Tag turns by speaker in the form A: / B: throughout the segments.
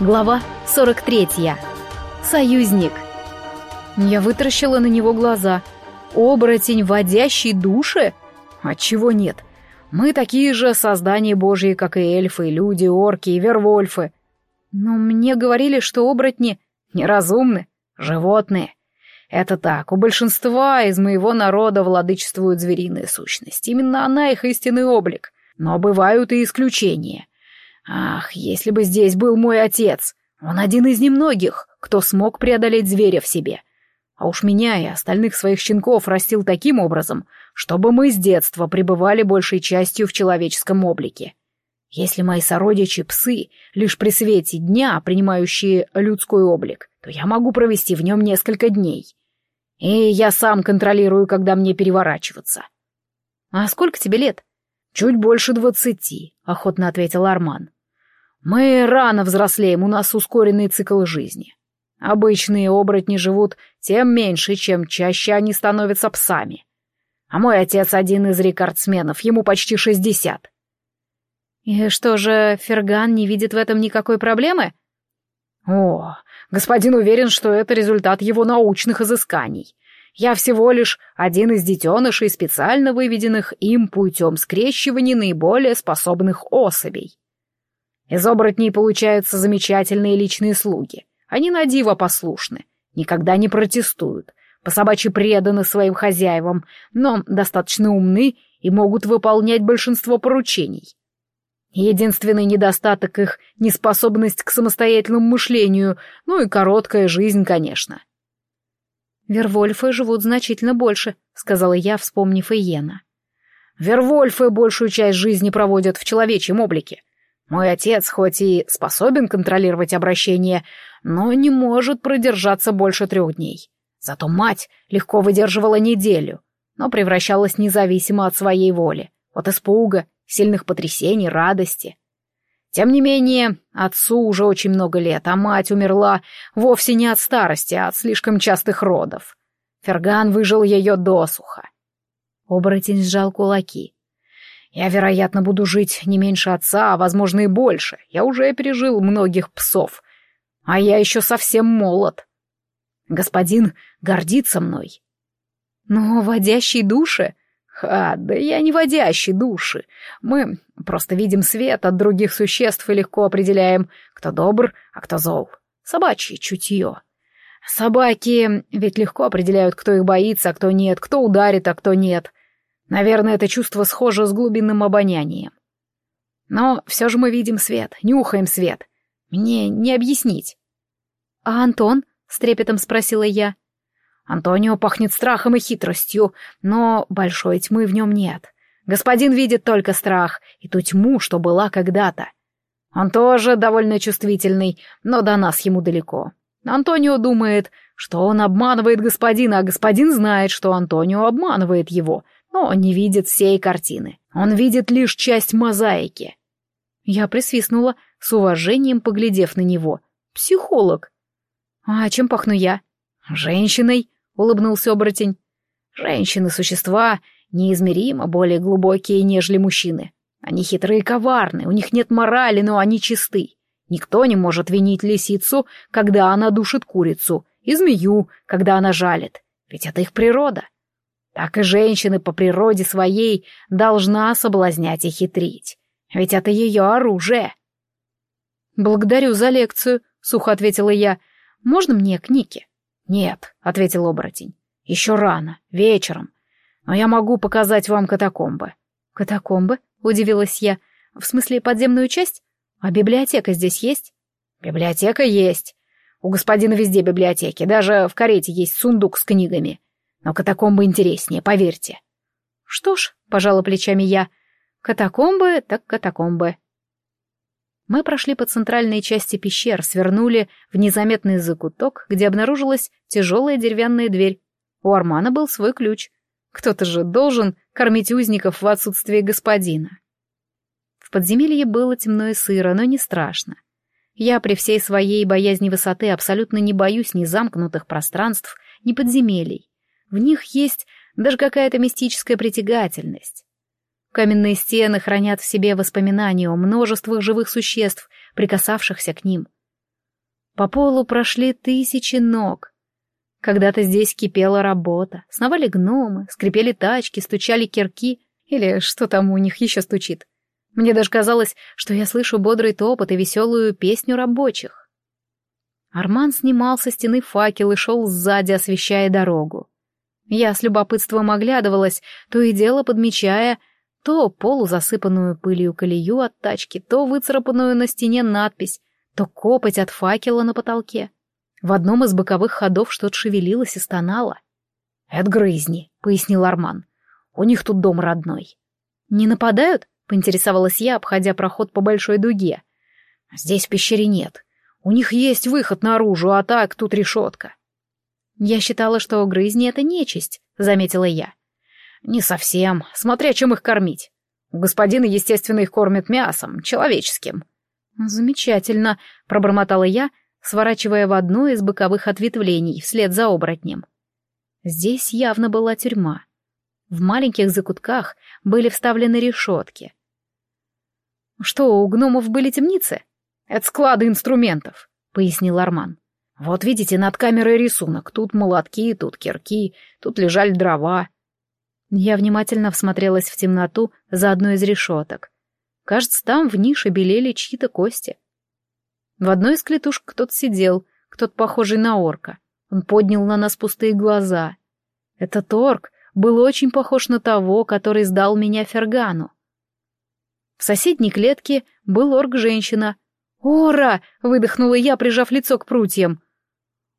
A: Глава 43. Союзник. Я вытаращила на него глаза. Оборотень, водящий души? Отчего нет? Мы такие же создания божьи, как и эльфы, люди, орки и вервольфы. Но мне говорили, что оборотни неразумны, животные. Это так, у большинства из моего народа владычествует звериная сущность. Именно она их истинный облик. Но бывают и исключения — Ах, если бы здесь был мой отец! Он один из немногих, кто смог преодолеть зверя в себе. А уж меня и остальных своих щенков растил таким образом, чтобы мы с детства пребывали большей частью в человеческом облике. Если мои сородичи — псы, лишь при свете дня, принимающие людской облик, то я могу провести в нем несколько дней. И я сам контролирую, когда мне переворачиваться. «А сколько тебе лет?» «Чуть больше двадцати», — охотно ответил Арман. Мы рано взрослеем, у нас ускоренный цикл жизни. Обычные оборотни живут тем меньше, чем чаще они становятся псами. А мой отец один из рекордсменов, ему почти шестьдесят. И что же, Ферган не видит в этом никакой проблемы? О, господин уверен, что это результат его научных изысканий. Я всего лишь один из детенышей, специально выведенных им путем скрещивания наиболее способных особей. Из оборотней получаются замечательные личные слуги. Они на диво послушны, никогда не протестуют, по собачьи преданы своим хозяевам, но достаточно умны и могут выполнять большинство поручений. Единственный недостаток их — неспособность к самостоятельному мышлению, ну и короткая жизнь, конечно. «Вервольфы живут значительно больше», — сказала я, вспомнив Иена. «Вервольфы большую часть жизни проводят в человечьем облике, мой отец хоть и способен контролировать обращение, но не может продержаться больше трех дней. Зато мать легко выдерживала неделю, но превращалась независимо от своей воли, от испуга, сильных потрясений, радости. Тем не менее, отцу уже очень много лет, а мать умерла вовсе не от старости, а от слишком частых родов. Ферган выжил ее досуха. Оборотень сжал кулаки. Я, вероятно, буду жить не меньше отца, а, возможно, и больше. Я уже пережил многих псов. А я еще совсем молод. Господин гордится мной. Но водящий души... Ха, да я не водящий души. Мы просто видим свет от других существ и легко определяем, кто добр, а кто зол. Собачье чутье. Собаки ведь легко определяют, кто их боится, а кто нет, кто ударит, а кто нет. Наверное, это чувство схоже с глубинным обонянием. Но все же мы видим свет, нюхаем свет. Мне не объяснить. «А Антон?» — с трепетом спросила я. «Антонио пахнет страхом и хитростью, но большой тьмы в нем нет. Господин видит только страх и ту тьму, что была когда-то. Он тоже довольно чувствительный, но до нас ему далеко. Антонио думает, что он обманывает господина, а господин знает, что Антонио обманывает его, но не видит всей картины. Он видит лишь часть мозаики. Я присвистнула, с уважением поглядев на него. Психолог. А чем пахну я? Женщиной, улыбнулся оборотень. Женщины — существа неизмеримо более глубокие, нежели мужчины. Они хитрые и коварны, у них нет морали, но они чисты. Никто не может винить лисицу, когда она душит курицу, и змею, когда она жалит. Ведь это их природа так и женщины по природе своей должна соблазнять и хитрить. Ведь это ее оружие. «Благодарю за лекцию», — сухо ответила я. «Можно мне к Нике?» «Нет», — ответил оборотень. «Еще рано, вечером. Но я могу показать вам катакомбы». «Катакомбы?» — удивилась я. «В смысле подземную часть? А библиотека здесь есть?» «Библиотека есть. У господина везде библиотеки, даже в карете есть сундук с книгами. Но катакомбы интереснее, поверьте. Что ж, пожала плечами я, катакомбы так катакомбы. Мы прошли по центральной части пещер, свернули в незаметный закуток, где обнаружилась тяжелая деревянная дверь. У Армана был свой ключ. Кто-то же должен кормить узников в отсутствие господина. В подземелье было темно и сыро, но не страшно. Я при всей своей боязни высоты абсолютно не боюсь ни замкнутых пространств, ни подземелий. В них есть даже какая-то мистическая притягательность. Каменные стены хранят в себе воспоминания о множествах живых существ, прикасавшихся к ним. По полу прошли тысячи ног. Когда-то здесь кипела работа, сновали гномы, скрипели тачки, стучали кирки, или что там у них еще стучит. Мне даже казалось, что я слышу бодрый топот и веселую песню рабочих. Арман снимал со стены факел и шел сзади, освещая дорогу. Я с любопытством оглядывалась, то и дело подмечая то полузасыпанную пылью колею от тачки, то выцарапанную на стене надпись, то копоть от факела на потолке. В одном из боковых ходов что-то шевелилось и стонало. «Это грызни», — пояснил Арман. «У них тут дом родной». «Не нападают?» — поинтересовалась я, обходя проход по большой дуге. «Здесь в пещере нет. У них есть выход наружу, а так тут решетка». «Я считала, что грызни — это нечисть», — заметила я. «Не совсем, смотря чем их кормить. У господина, естественно, их кормят мясом, человеческим». «Замечательно», — пробормотала я, сворачивая в одно из боковых ответвлений вслед за оборотнем. Здесь явно была тюрьма. В маленьких закутках были вставлены решетки. «Что, у гномов были темницы?» «Это склады инструментов», — пояснил Арман. «Вот видите, над камерой рисунок. Тут молотки, тут кирки, тут лежали дрова. Я внимательно всмотрелась в темноту за одной из решеток. Кажется, там в нише белели чьи-то кости. В одной из клетушек кто-то сидел, кто-то похожий на орка. Он поднял на нас пустые глаза. Этот орк был очень похож на того, который сдал меня Фергану. В соседней клетке был орк-женщина. «Ора!» — выдохнула я, прижав лицо к прутьям.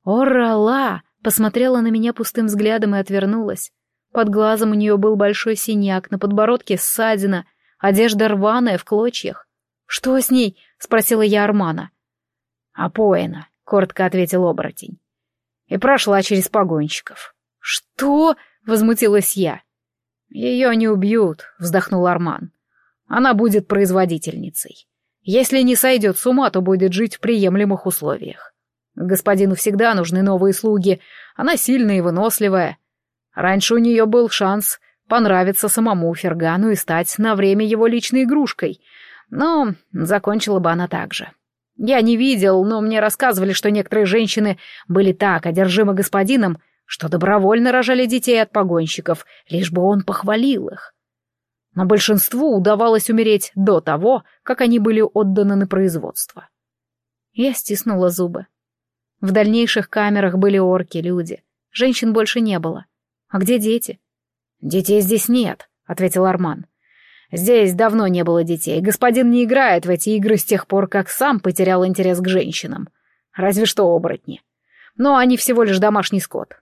A: «Ора-ла!» — посмотрела на меня пустым взглядом и отвернулась. Под глазом у нее был большой синяк, на подбородке ссадина, одежда рваная в клочьях. «Что с ней?» — спросила я Армана. «Опоена», — коротко ответил оборотень. «И прошла через погонщиков». «Что?» — возмутилась я. «Ее не убьют», — вздохнул Арман. «Она будет производительницей. Если не сойдет с ума, то будет жить в приемлемых условиях. Господину всегда нужны новые слуги, она сильная и выносливая. Раньше у нее был шанс понравиться самому Фергану и стать на время его личной игрушкой, но закончила бы она так же. Я не видел, но мне рассказывали, что некоторые женщины были так одержимы господином, что добровольно рожали детей от погонщиков, лишь бы он похвалил их. Но большинству удавалось умереть до того, как они были отданы на производство. Я стиснула зубы. В дальнейших камерах были орки, люди. Женщин больше не было. А где дети? Детей здесь нет, ответил Арман. Здесь давно не было детей. Господин не играет в эти игры с тех пор, как сам потерял интерес к женщинам. Разве что оборотни. Но они всего лишь домашний скот.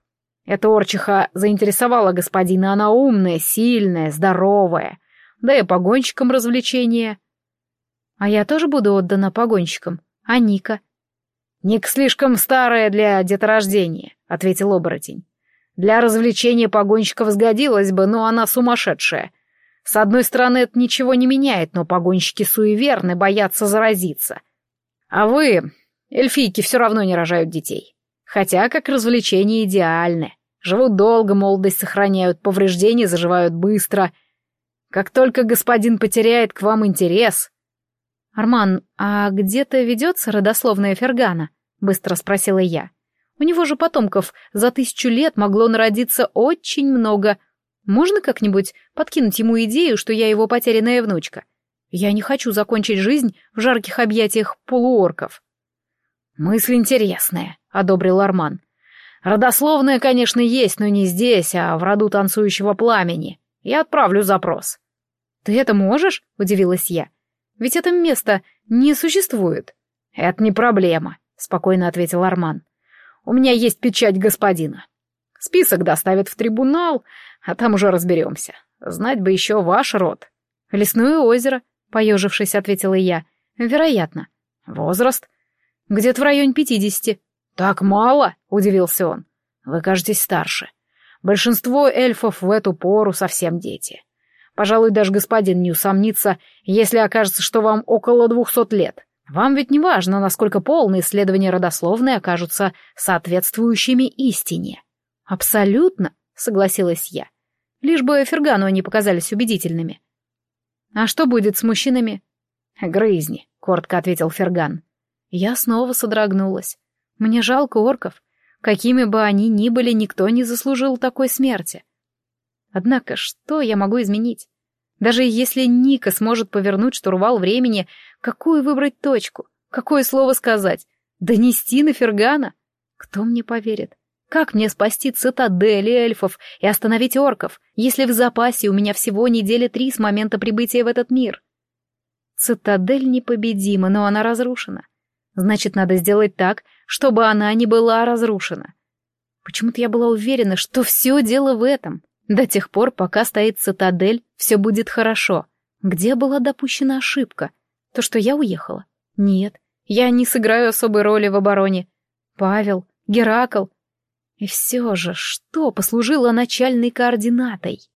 A: Эта орчиха заинтересовала господина, она умная, сильная, здоровая. Да и погонщикам развлечения. А я тоже буду отдана погонщикам. А Ника? Ник слишком старая для деторождения, ответил оборотень. Для развлечения погонщиков сгодилась бы, но она сумасшедшая. С одной стороны, это ничего не меняет, но погонщики суеверны, боятся заразиться. А вы, эльфийки, все равно не рожают детей. Хотя как развлечение идеальны. Живут долго, молодость сохраняют, повреждения заживают быстро. Как только господин потеряет к вам интерес... «Арман, а где-то ведется родословная Фергана?» — быстро спросила я. У него же потомков за тысячу лет могло народиться очень много. Можно как-нибудь подкинуть ему идею, что я его потерянная внучка? Я не хочу закончить жизнь в жарких объятиях полуорков. «Мысль интересная», — одобрил Арман. «Родословная, конечно, есть, но не здесь, а в роду танцующего пламени. Я отправлю запрос». «Ты это можешь?» — удивилась я. «Ведь это место не существует». «Это не проблема», — спокойно ответил Арман. У меня есть печать господина. Список доставят в трибунал, а там уже разберемся. Знать бы еще ваш род. Лесное озеро, поежившись, ответила я. Вероятно. Возраст? Где-то в районе пятидесяти. Так мало, удивился он. Вы кажетесь старше. Большинство эльфов в эту пору совсем дети. Пожалуй, даже господин не усомнится, если окажется, что вам около двухсот лет. Вам ведь не важно, насколько полные исследования родословной окажутся соответствующими истине. Абсолютно, согласилась я. Лишь бы Фергану они показались убедительными. А что будет с мужчинами? Грызни, коротко ответил Ферган. Я снова содрогнулась. Мне жалко орков. Какими бы они ни были, никто не заслужил такой смерти. Однако, что я могу изменить? Даже если Ника сможет повернуть штурвал времени, какую выбрать точку? Какое слово сказать? Донести на Фергана? Кто мне поверит? Как мне спасти цитадели эльфов и остановить орков, если в запасе у меня всего недели три с момента прибытия в этот мир? Цитадель непобедима, но она разрушена. Значит, надо сделать так, чтобы она не была разрушена. Почему-то я была уверена, что все дело в этом. До тех пор, пока стоит цитадель, все будет хорошо. Где была допущена ошибка? То, что я уехала? Нет, я не сыграю особой роли в обороне. Павел, Геракл. И все же, что послужило начальной координатой?